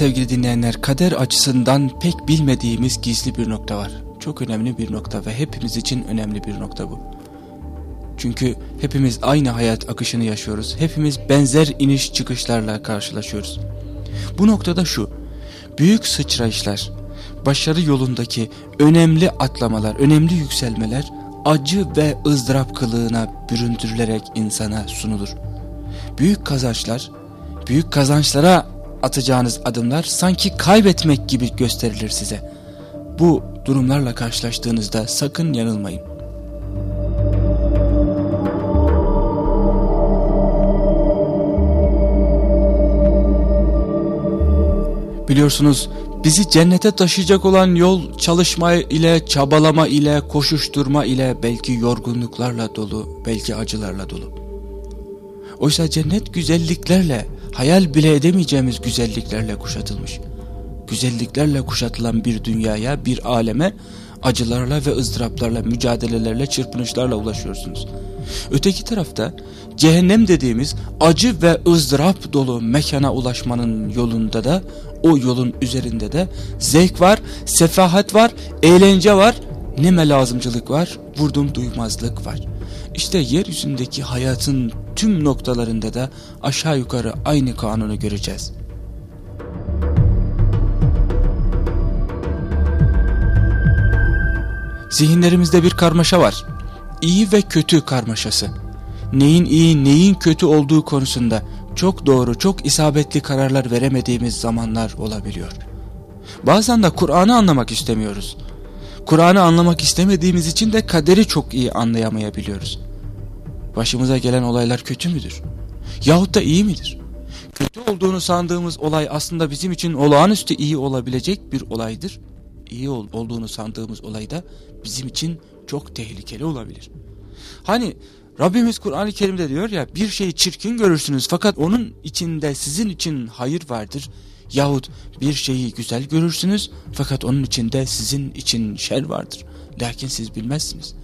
sevgili dinleyenler kader açısından pek bilmediğimiz gizli bir nokta var. Çok önemli bir nokta ve hepimiz için önemli bir nokta bu. Çünkü hepimiz aynı hayat akışını yaşıyoruz. Hepimiz benzer iniş çıkışlarla karşılaşıyoruz. Bu noktada şu, büyük sıçrayışlar, başarı yolundaki önemli atlamalar, önemli yükselmeler acı ve ızdırap kılığına büründürülerek insana sunulur. Büyük kazançlar, büyük kazançlara atacağınız adımlar sanki kaybetmek gibi gösterilir size. Bu durumlarla karşılaştığınızda sakın yanılmayın. Biliyorsunuz bizi cennete taşıyacak olan yol çalışma ile, çabalama ile, koşuşturma ile, belki yorgunluklarla dolu, belki acılarla dolu. Oysa cennet güzelliklerle, hayal bile edemeyeceğimiz güzelliklerle kuşatılmış. Güzelliklerle kuşatılan bir dünyaya, bir aleme acılarla ve ızdıraplarla, mücadelelerle, çırpınışlarla ulaşıyorsunuz. Öteki tarafta cehennem dediğimiz acı ve ızdırap dolu mekana ulaşmanın yolunda da o yolun üzerinde de zevk var, sefahat var, eğlence var, neme lazımcılık var, vurdum duymazlık var. İşte yeryüzündeki hayatın tüm noktalarında da aşağı yukarı aynı kanunu göreceğiz. Zihinlerimizde bir karmaşa var. İyi ve kötü karmaşası. Neyin iyi, neyin kötü olduğu konusunda çok doğru, çok isabetli kararlar veremediğimiz zamanlar olabiliyor. Bazen de Kur'an'ı anlamak istemiyoruz. Kur'an'ı anlamak istemediğimiz için de kaderi çok iyi anlayamayabiliyoruz. Başımıza gelen olaylar kötü müdür? Yahut da iyi midir? Kötü olduğunu sandığımız olay aslında bizim için olağanüstü iyi olabilecek bir olaydır. İyi ol olduğunu sandığımız olay da bizim için çok tehlikeli olabilir. Hani Rabbimiz Kur'an-ı Kerim'de diyor ya bir şeyi çirkin görürsünüz fakat onun içinde sizin için hayır vardır. Yahut bir şeyi güzel görürsünüz fakat onun içinde sizin için şer vardır. Lakin siz bilmezsiniz.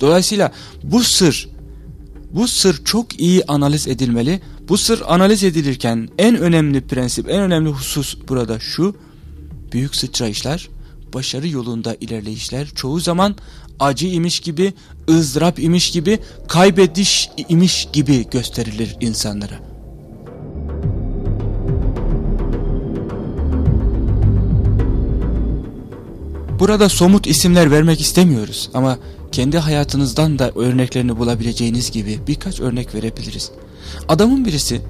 Dolayısıyla bu sır, bu sır çok iyi analiz edilmeli. Bu sır analiz edilirken en önemli prensip, en önemli husus burada şu. Büyük sıçrayışlar, başarı yolunda ilerleyişler çoğu zaman acı imiş gibi, ızdırap imiş gibi, kaybediş imiş gibi gösterilir insanlara. Burada somut isimler vermek istemiyoruz ama kendi hayatınızdan da örneklerini bulabileceğiniz gibi birkaç örnek verebiliriz. Adamın birisi,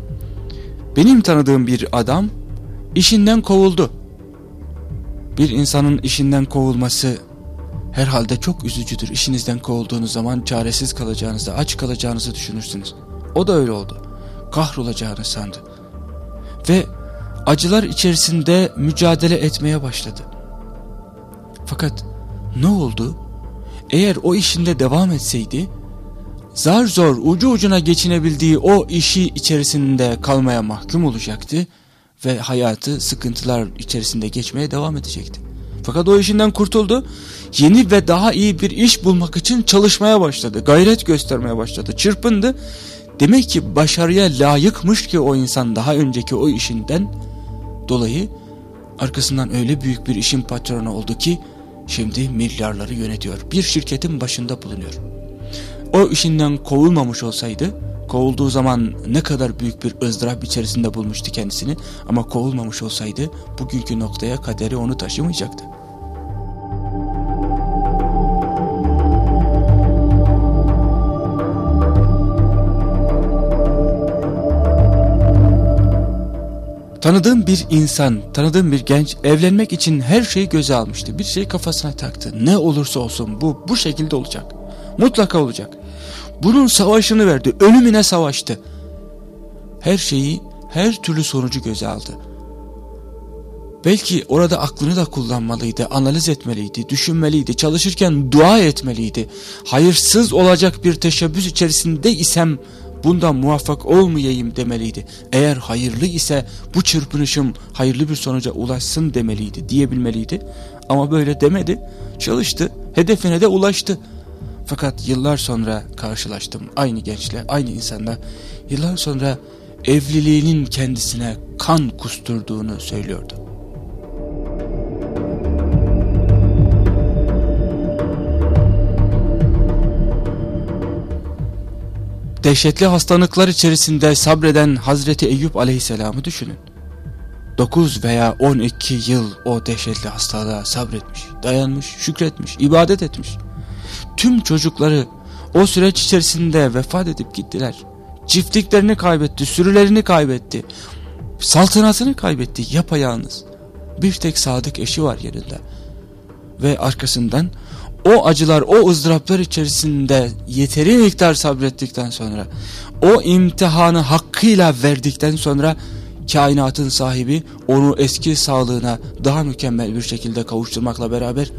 benim tanıdığım bir adam işinden kovuldu. Bir insanın işinden kovulması herhalde çok üzücüdür. İşinizden kovulduğunuz zaman çaresiz kalacağınızı, aç kalacağınızı düşünürsünüz. O da öyle oldu. Kahrolacağını sandı. Ve acılar içerisinde mücadele etmeye başladı. Fakat ne oldu? Eğer o işinde devam etseydi, zar zor ucu ucuna geçinebildiği o işi içerisinde kalmaya mahkum olacaktı ve hayatı sıkıntılar içerisinde geçmeye devam edecekti. Fakat o işinden kurtuldu. Yeni ve daha iyi bir iş bulmak için çalışmaya başladı. Gayret göstermeye başladı. Çırpındı. Demek ki başarıya layıkmış ki o insan daha önceki o işinden dolayı arkasından öyle büyük bir işin patronu oldu ki şimdi milyarları yönetiyor. Bir şirketin başında bulunuyor. O işinden kovulmamış olsaydı Kovulduğu zaman ne kadar büyük bir ızdırap içerisinde bulmuştu kendisini ama kovulmamış olsaydı bugünkü noktaya kaderi onu taşımayacaktı. Tanıdığım bir insan, tanıdığım bir genç evlenmek için her şeyi göze almıştı. Bir şey kafasına taktı. Ne olursa olsun bu bu şekilde olacak. Mutlaka olacak. Bunun savaşını verdi. Ölümüne savaştı. Her şeyi, her türlü sonucu göze aldı. Belki orada aklını da kullanmalıydı, analiz etmeliydi, düşünmeliydi, çalışırken dua etmeliydi. Hayırsız olacak bir teşebbüs içerisinde isem bundan muvaffak olmayayım demeliydi. Eğer hayırlı ise bu çırpınışım hayırlı bir sonuca ulaşsın demeliydi, diyebilmeliydi. Ama böyle demedi, çalıştı, hedefine de ulaştı. Fakat yıllar sonra karşılaştım aynı gençle, aynı insanla. Yıllar sonra evliliğinin kendisine kan kusturduğunu söylüyordu. Dehşetli hastalıklar içerisinde sabreden Hazreti Eyüp aleyhisselamı düşünün. 9 veya 12 yıl o dehşetli hastalığa sabretmiş, dayanmış, şükretmiş, ibadet etmiş. Tüm çocukları o süreç içerisinde vefat edip gittiler. Çiftliklerini kaybetti, sürülerini kaybetti, saltanatını kaybetti yapayalnız. Bir tek sadık eşi var yerinde. Ve arkasından o acılar, o ızdıraplar içerisinde yeteri miktar sabrettikten sonra, o imtihanı hakkıyla verdikten sonra kainatın sahibi onu eski sağlığına daha mükemmel bir şekilde kavuşturmakla beraber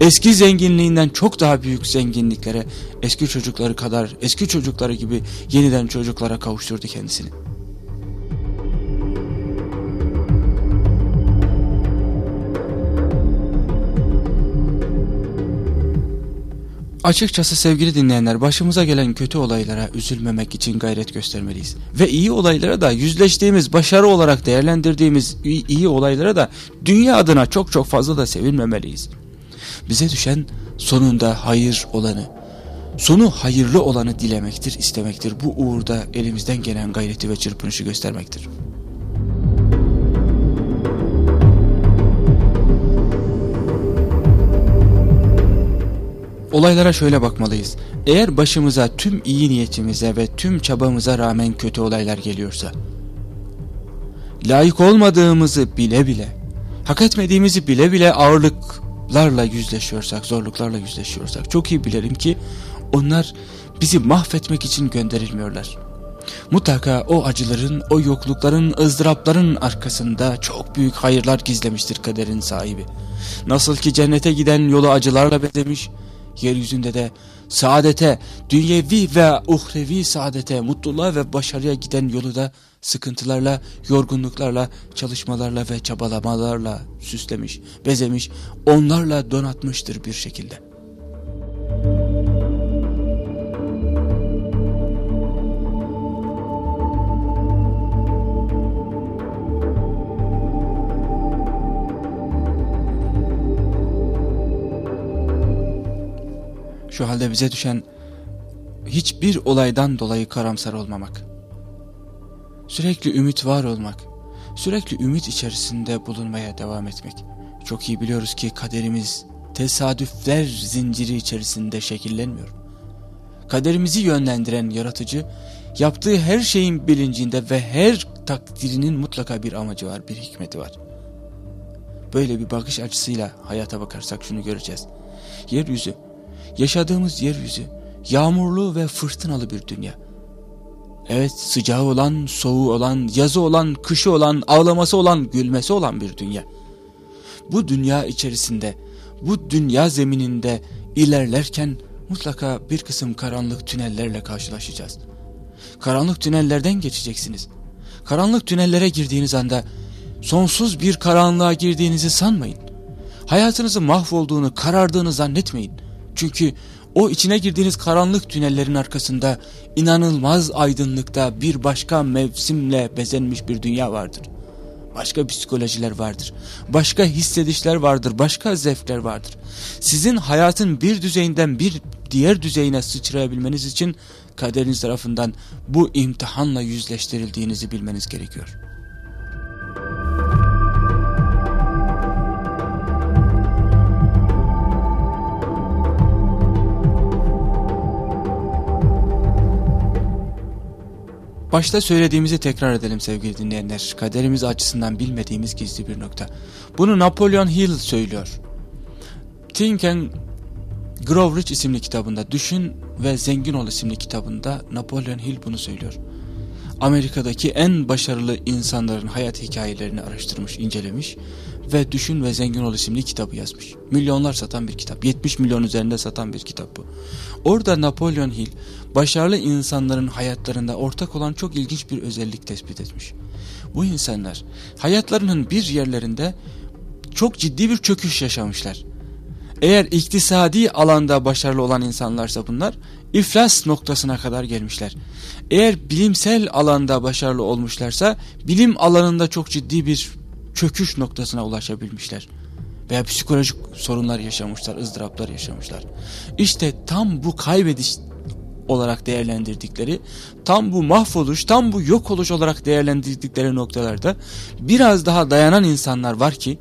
eski zenginliğinden çok daha büyük zenginliklere eski çocukları kadar eski çocukları gibi yeniden çocuklara kavuşturdu kendisini. Açıkçası sevgili dinleyenler başımıza gelen kötü olaylara üzülmemek için gayret göstermeliyiz. Ve iyi olaylara da yüzleştiğimiz, başarı olarak değerlendirdiğimiz iyi, olaylara da dünya adına çok çok fazla da sevinmemeliyiz. Bize düşen sonunda hayır olanı, sonu hayırlı olanı dilemektir, istemektir. Bu uğurda elimizden gelen gayreti ve çırpınışı göstermektir. Olaylara şöyle bakmalıyız. Eğer başımıza tüm iyi niyetimize ve tüm çabamıza rağmen kötü olaylar geliyorsa, layık olmadığımızı bile bile, hak etmediğimizi bile bile ağırlıklarla yüzleşiyorsak, zorluklarla yüzleşiyorsak, çok iyi bilelim ki onlar bizi mahvetmek için gönderilmiyorlar. Mutlaka o acıların, o yoklukların, ızdırapların arkasında çok büyük hayırlar gizlemiştir kaderin sahibi. Nasıl ki cennete giden yolu acılarla bezemiş, yeryüzünde de saadete, dünyevi ve uhrevi saadete, mutluluğa ve başarıya giden yolu da sıkıntılarla, yorgunluklarla, çalışmalarla ve çabalamalarla süslemiş, bezemiş, onlarla donatmıştır bir şekilde. Şu halde bize düşen hiçbir olaydan dolayı karamsar olmamak. Sürekli ümit var olmak. Sürekli ümit içerisinde bulunmaya devam etmek. Çok iyi biliyoruz ki kaderimiz tesadüfler zinciri içerisinde şekillenmiyor. Kaderimizi yönlendiren yaratıcı yaptığı her şeyin bilincinde ve her takdirinin mutlaka bir amacı var, bir hikmeti var. Böyle bir bakış açısıyla hayata bakarsak şunu göreceğiz. Yeryüzü Yaşadığımız yeryüzü yağmurlu ve fırtınalı bir dünya. Evet sıcağı olan, soğuğu olan, yazı olan, kışı olan, ağlaması olan, gülmesi olan bir dünya. Bu dünya içerisinde, bu dünya zemininde ilerlerken mutlaka bir kısım karanlık tünellerle karşılaşacağız. Karanlık tünellerden geçeceksiniz. Karanlık tünellere girdiğiniz anda sonsuz bir karanlığa girdiğinizi sanmayın. Hayatınızın mahvolduğunu, karardığını zannetmeyin. Çünkü o içine girdiğiniz karanlık tünellerin arkasında inanılmaz aydınlıkta bir başka mevsimle bezenmiş bir dünya vardır. Başka psikolojiler vardır. Başka hissedişler vardır. Başka zevkler vardır. Sizin hayatın bir düzeyinden bir diğer düzeyine sıçrayabilmeniz için kaderiniz tarafından bu imtihanla yüzleştirildiğinizi bilmeniz gerekiyor. Başta söylediğimizi tekrar edelim sevgili dinleyenler. Kaderimiz açısından bilmediğimiz gizli bir nokta. Bunu Napoleon Hill söylüyor. Think and Grow Rich isimli kitabında Düşün ve Zengin Ol isimli kitabında Napoleon Hill bunu söylüyor. Amerika'daki en başarılı insanların hayat hikayelerini araştırmış, incelemiş ve Düşün ve Zengin Ol isimli kitabı yazmış. Milyonlar satan bir kitap. 70 milyon üzerinde satan bir kitap bu. Orada Napolyon Hill başarılı insanların hayatlarında ortak olan çok ilginç bir özellik tespit etmiş. Bu insanlar hayatlarının bir yerlerinde çok ciddi bir çöküş yaşamışlar. Eğer iktisadi alanda başarılı olan insanlarsa bunlar iflas noktasına kadar gelmişler. Eğer bilimsel alanda başarılı olmuşlarsa bilim alanında çok ciddi bir çöküş noktasına ulaşabilmişler. Veya psikolojik sorunlar yaşamışlar, ızdıraplar yaşamışlar. İşte tam bu kaybediş olarak değerlendirdikleri, tam bu mahvoluş, tam bu yok oluş olarak değerlendirdikleri noktalarda biraz daha dayanan insanlar var ki,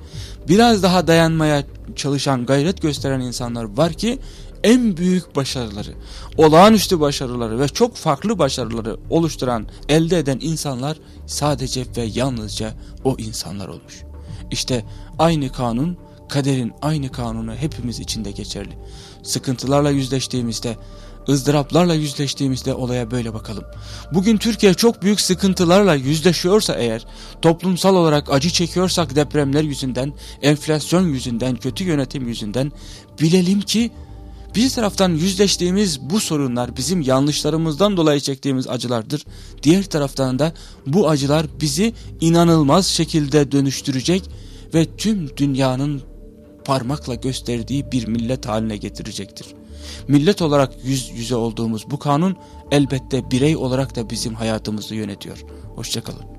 biraz daha dayanmaya çalışan, gayret gösteren insanlar var ki en büyük başarıları, olağanüstü başarıları ve çok farklı başarıları oluşturan, elde eden insanlar sadece ve yalnızca o insanlar olmuş. İşte aynı kanun, kaderin aynı kanunu hepimiz içinde geçerli. Sıkıntılarla yüzleştiğimizde, ızdıraplarla yüzleştiğimizde olaya böyle bakalım. Bugün Türkiye çok büyük sıkıntılarla yüzleşiyorsa eğer, toplumsal olarak acı çekiyorsak depremler yüzünden, enflasyon yüzünden, kötü yönetim yüzünden, bilelim ki bir taraftan yüzleştiğimiz bu sorunlar bizim yanlışlarımızdan dolayı çektiğimiz acılardır. Diğer taraftan da bu acılar bizi inanılmaz şekilde dönüştürecek ve tüm dünyanın parmakla gösterdiği bir millet haline getirecektir. Millet olarak yüz yüze olduğumuz bu kanun elbette birey olarak da bizim hayatımızı yönetiyor. Hoşçakalın.